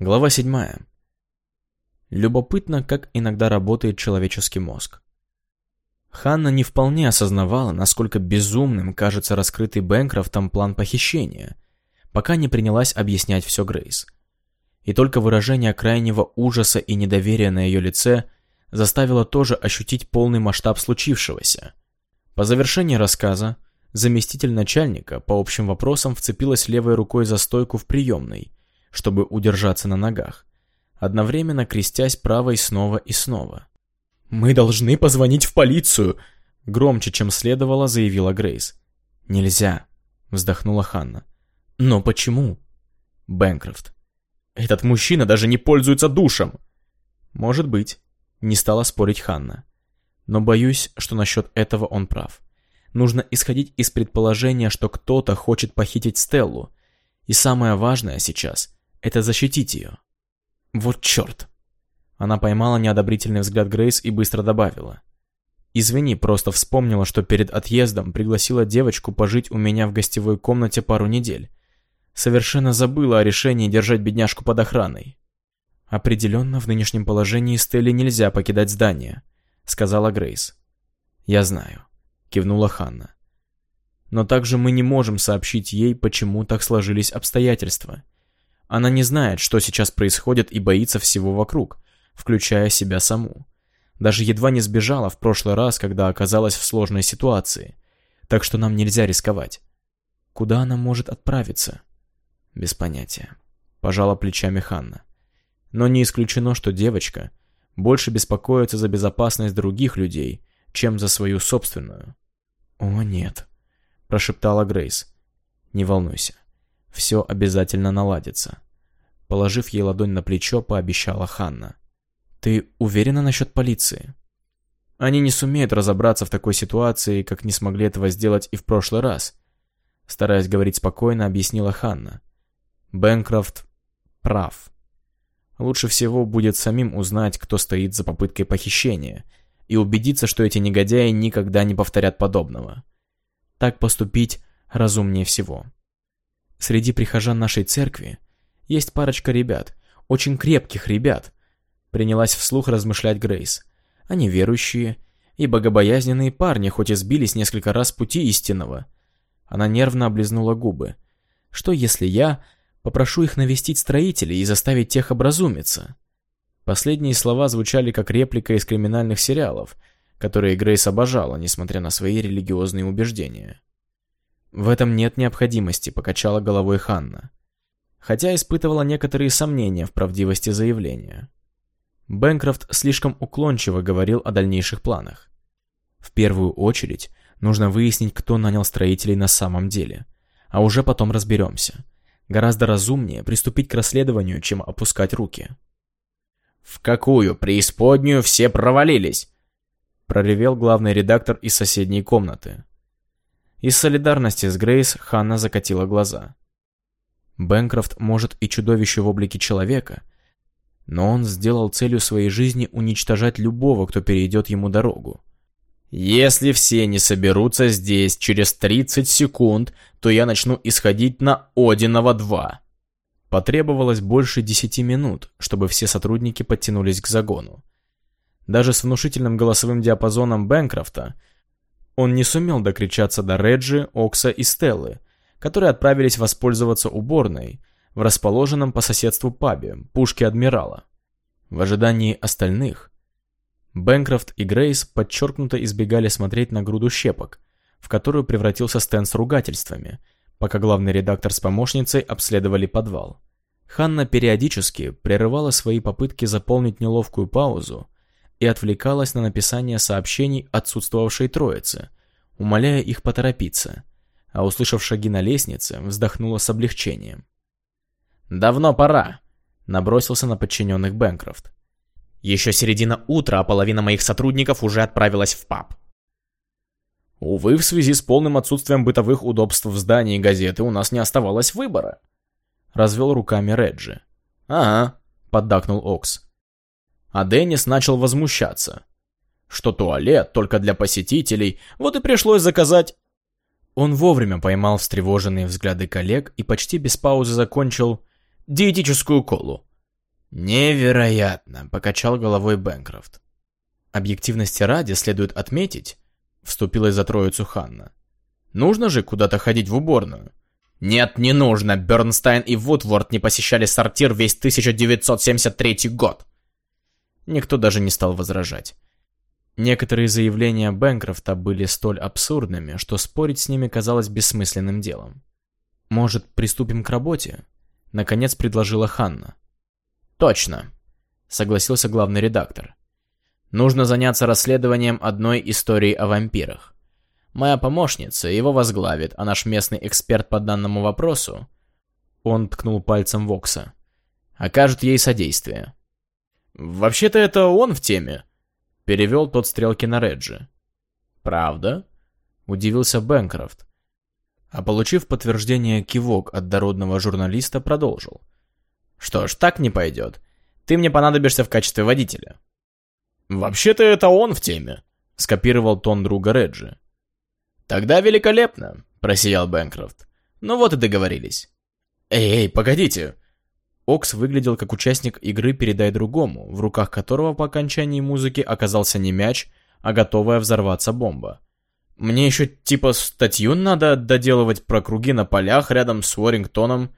Глава 7. Любопытно, как иногда работает человеческий мозг. Ханна не вполне осознавала, насколько безумным кажется раскрытый Бэнкрофтом план похищения, пока не принялась объяснять все Грейс. И только выражение крайнего ужаса и недоверия на ее лице заставило тоже ощутить полный масштаб случившегося. По завершении рассказа, заместитель начальника по общим вопросам вцепилась левой рукой за стойку в приемной – чтобы удержаться на ногах, одновременно крестясь правой снова и снова. «Мы должны позвонить в полицию!» Громче, чем следовало, заявила Грейс. «Нельзя», — вздохнула Ханна. «Но почему?» Бэнкрофт. «Этот мужчина даже не пользуется душем!» «Может быть», — не стала спорить Ханна. «Но боюсь, что насчет этого он прав. Нужно исходить из предположения, что кто-то хочет похитить Стеллу. И самое важное сейчас это защитить ее. Вот черт. Она поймала неодобрительный взгляд Грейс и быстро добавила. «Извини, просто вспомнила, что перед отъездом пригласила девочку пожить у меня в гостевой комнате пару недель. Совершенно забыла о решении держать бедняжку под охраной». «Определенно, в нынешнем положении Стелле нельзя покидать здание», — сказала Грейс. «Я знаю», — кивнула Ханна. «Но также мы не можем сообщить ей, почему так сложились обстоятельства. Она не знает, что сейчас происходит и боится всего вокруг, включая себя саму. Даже едва не сбежала в прошлый раз, когда оказалась в сложной ситуации. Так что нам нельзя рисковать. Куда она может отправиться? Без понятия. Пожала плечами Ханна. Но не исключено, что девочка больше беспокоится за безопасность других людей, чем за свою собственную. «О, нет», — прошептала Грейс. «Не волнуйся. Все обязательно наладится. Положив ей ладонь на плечо, пообещала Ханна. Ты уверена насчет полиции? Они не сумеют разобраться в такой ситуации, как не смогли этого сделать и в прошлый раз. Стараясь говорить спокойно, объяснила Ханна. Бэнкрофт прав. Лучше всего будет самим узнать, кто стоит за попыткой похищения, и убедиться, что эти негодяи никогда не повторят подобного. Так поступить разумнее всего. Среди прихожан нашей церкви есть парочка ребят, очень крепких ребят. Принялась вслух размышлять Грейс. Они верующие и богобоязненные парни, хоть и сбились несколько раз пути истинного. Она нервно облизнула губы. Что если я попрошу их навестить строителей и заставить тех образумиться? Последние слова звучали как реплика из криминальных сериалов, которые Грейс обожала, несмотря на свои религиозные убеждения. «В этом нет необходимости», — покачала головой Ханна. Хотя испытывала некоторые сомнения в правдивости заявления. Бэнкрофт слишком уклончиво говорил о дальнейших планах. В первую очередь, нужно выяснить, кто нанял строителей на самом деле. А уже потом разберемся. Гораздо разумнее приступить к расследованию, чем опускать руки. «В какую преисподнюю все провалились?» проревел главный редактор из соседней комнаты. Из солидарности с Грейс Ханна закатила глаза. Бэнкрофт может и чудовище в облике человека, но он сделал целью своей жизни уничтожать любого, кто перейдет ему дорогу. «Если все не соберутся здесь через 30 секунд, то я начну исходить на Одинова 2». Потребовалось больше 10 минут, чтобы все сотрудники подтянулись к загону. Даже с внушительным голосовым диапазоном Бэнкрофта он не сумел докричаться до Реджи, Окса и Стеллы, которые отправились воспользоваться уборной в расположенном по соседству пабе «Пушки Адмирала». В ожидании остальных Бэнкрофт и Грейс подчеркнуто избегали смотреть на груду щепок, в которую превратился стенд с ругательствами, пока главный редактор с помощницей обследовали подвал. Ханна периодически прерывала свои попытки заполнить неловкую паузу и отвлекалась на написание сообщений отсутствовавшей троицы, умоляя их поторопиться, а услышав шаги на лестнице, вздохнула с облегчением. «Давно пора», — набросился на подчиненных Бэнкрофт. «Еще середина утра, а половина моих сотрудников уже отправилась в паб». «Увы, в связи с полным отсутствием бытовых удобств в здании газеты у нас не оставалось выбора», — развел руками Реджи. «Ага», — поддакнул Окс. А Деннис начал возмущаться. Что туалет только для посетителей, вот и пришлось заказать... Он вовремя поймал встревоженные взгляды коллег и почти без паузы закончил диетическую колу. «Невероятно!» — покачал головой Бэнкрофт. «Объективности ради следует отметить», — вступила за троицу Ханна. «Нужно же куда-то ходить в уборную». «Нет, не нужно. Бернстайн и Вудворд не посещали сортир весь 1973 год». Никто даже не стал возражать. Некоторые заявления Бэнкрофта были столь абсурдными, что спорить с ними казалось бессмысленным делом. «Может, приступим к работе?» — наконец предложила Ханна. «Точно», — согласился главный редактор. «Нужно заняться расследованием одной истории о вампирах. Моя помощница его возглавит, а наш местный эксперт по данному вопросу...» Он ткнул пальцем Вокса. «Окажет ей содействие». «Вообще-то это он в теме», — перевел тот стрелки на Реджи. «Правда?» — удивился Бэнкрофт. А получив подтверждение кивок от дородного журналиста, продолжил. «Что ж, так не пойдет. Ты мне понадобишься в качестве водителя». «Вообще-то это он в теме», — скопировал тон друга Реджи. «Тогда великолепно», — просиял Бэнкрофт. «Ну вот и договорились». «Эй, эй, погодите!» Окс выглядел как участник игры «Передай другому», в руках которого по окончании музыки оказался не мяч, а готовая взорваться бомба. Мне еще типа статью надо доделывать про круги на полях рядом с Уоррингтоном.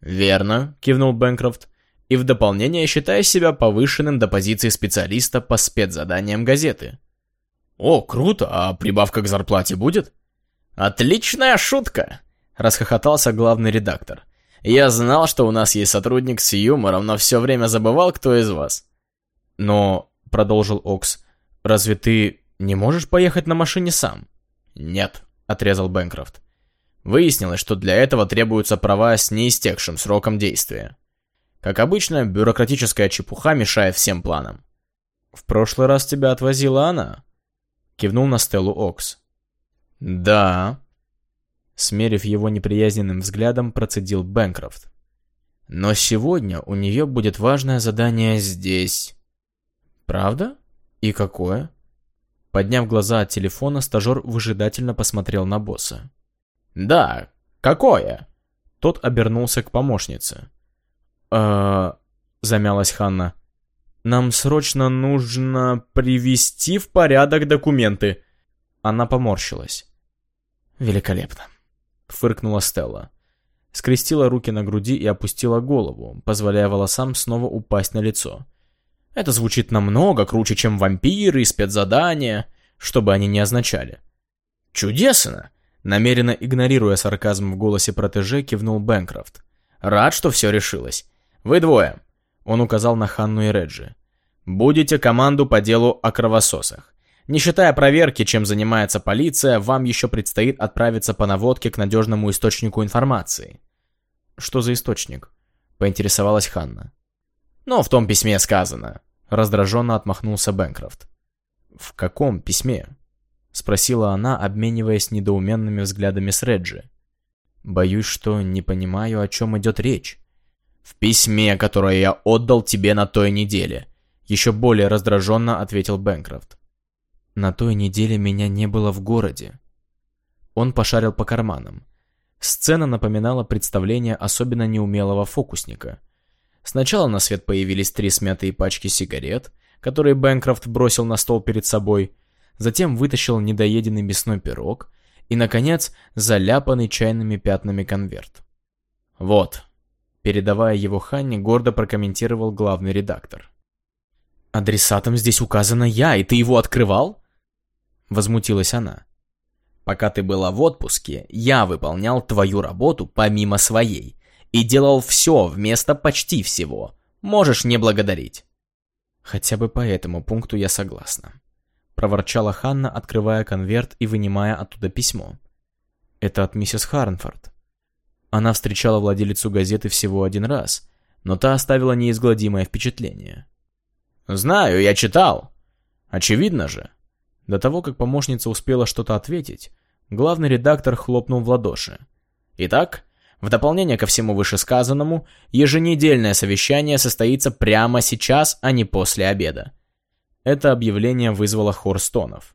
Верно, кивнул Бэнкрофт. И в дополнение считая себя повышенным до позиции специалиста по спецзаданиям газеты. О, круто, а прибавка к зарплате будет? Отличная шутка, расхохотался главный редактор. Я знал, что у нас есть сотрудник с юмором, но все время забывал, кто из вас. Но, продолжил Окс, разве ты не можешь поехать на машине сам? «Нет», — отрезал Бэнкрофт. Выяснилось, что для этого требуются права с неистекшим сроком действия. Как обычно, бюрократическая чепуха мешает всем планам. «В прошлый раз тебя отвозила она?» Кивнул на Стеллу Окс. «Да». Смерив его неприязненным взглядом, процедил Бэнкрофт. «Но сегодня у нее будет важное задание здесь». «Правда? И какое?» Подняв глаза от телефона, стажер выжидательно посмотрел на босса. «Да, какое?» Тот обернулся к помощнице. э замялась Ханна. «Нам срочно нужно привести в порядок документы». Она поморщилась. «Великолепно», — фыркнула Стелла. Скрестила руки на груди и опустила голову, позволяя волосам снова упасть на лицо. Это звучит намного круче, чем вампиры и спецзадания, что бы они ни означали. «Чудесно!» Намеренно игнорируя сарказм в голосе протеже, кивнул Бэнкрофт. «Рад, что все решилось. Вы двое!» Он указал на Ханну и Реджи. «Будете команду по делу о кровососах. Не считая проверки, чем занимается полиция, вам еще предстоит отправиться по наводке к надежному источнику информации». «Что за источник?» — поинтересовалась Ханна. «Но в том письме сказано», — раздраженно отмахнулся Бэнкрофт. «В каком письме?» — спросила она, обмениваясь недоуменными взглядами с Реджи. «Боюсь, что не понимаю, о чем идет речь». «В письме, которое я отдал тебе на той неделе», — еще более раздраженно ответил Бэнкрофт. «На той неделе меня не было в городе». Он пошарил по карманам. Сцена напоминала представление особенно неумелого фокусника — Сначала на свет появились три смятые пачки сигарет, которые Бэнкрофт бросил на стол перед собой, затем вытащил недоеденный мясной пирог и, наконец, заляпанный чайными пятнами конверт. «Вот», — передавая его Ханне, гордо прокомментировал главный редактор. «Адресатом здесь указано я, и ты его открывал?» Возмутилась она. «Пока ты была в отпуске, я выполнял твою работу помимо своей, и делал все вместо почти всего. Можешь не благодарить. Хотя бы по этому пункту я согласна. Проворчала Ханна, открывая конверт и вынимая оттуда письмо. Это от миссис Харнфорд. Она встречала владелицу газеты всего один раз, но та оставила неизгладимое впечатление. «Знаю, я читал. Очевидно же». До того, как помощница успела что-то ответить, главный редактор хлопнул в ладоши. «Итак, в дополнение ко всему вышесказанному, еженедельное совещание состоится прямо сейчас, а не после обеда. Это объявление вызвало хор стонов.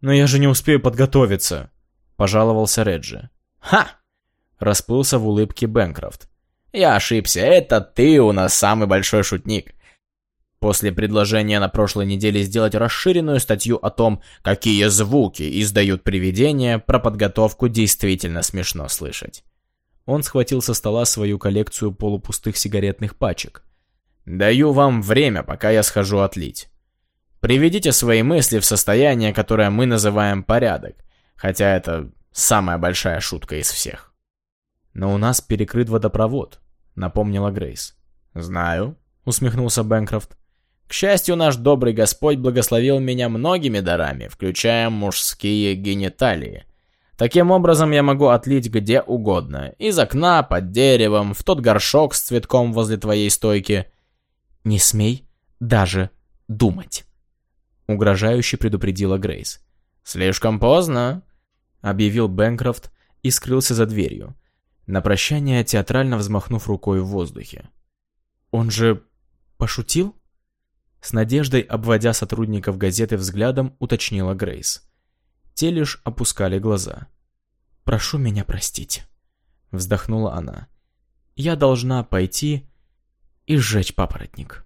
«Но я же не успею подготовиться», — пожаловался Реджи. «Ха!» — расплылся в улыбке Бэнкрофт. Я ошибся, это ты у нас самый большой шутник. После предложения на прошлой неделе сделать расширенную статью о том, какие звуки издают привидения, про подготовку действительно смешно слышать. Он схватил со стола свою коллекцию полупустых сигаретных пачек. «Даю вам время, пока я схожу отлить. Приведите свои мысли в состояние, которое мы называем порядок, хотя это самая большая шутка из всех». «Но у нас перекрыт водопровод», — напомнила Грейс. «Знаю», — усмехнулся Бэнкрофт. К счастью, наш добрый Господь благословил меня многими дарами, включая мужские гениталии. Таким образом, я могу отлить где угодно. Из окна, под деревом, в тот горшок с цветком возле твоей стойки. «Не смей даже думать», — угрожающе предупредила Грейс. «Слишком поздно», — объявил Бэнкрофт и скрылся за дверью, на прощание театрально взмахнув рукой в воздухе. «Он же пошутил?» С надеждой, обводя сотрудников газеты взглядом, уточнила Грейс. Те лишь опускали глаза. «Прошу меня простить», — вздохнула она. «Я должна пойти и сжечь папоротник».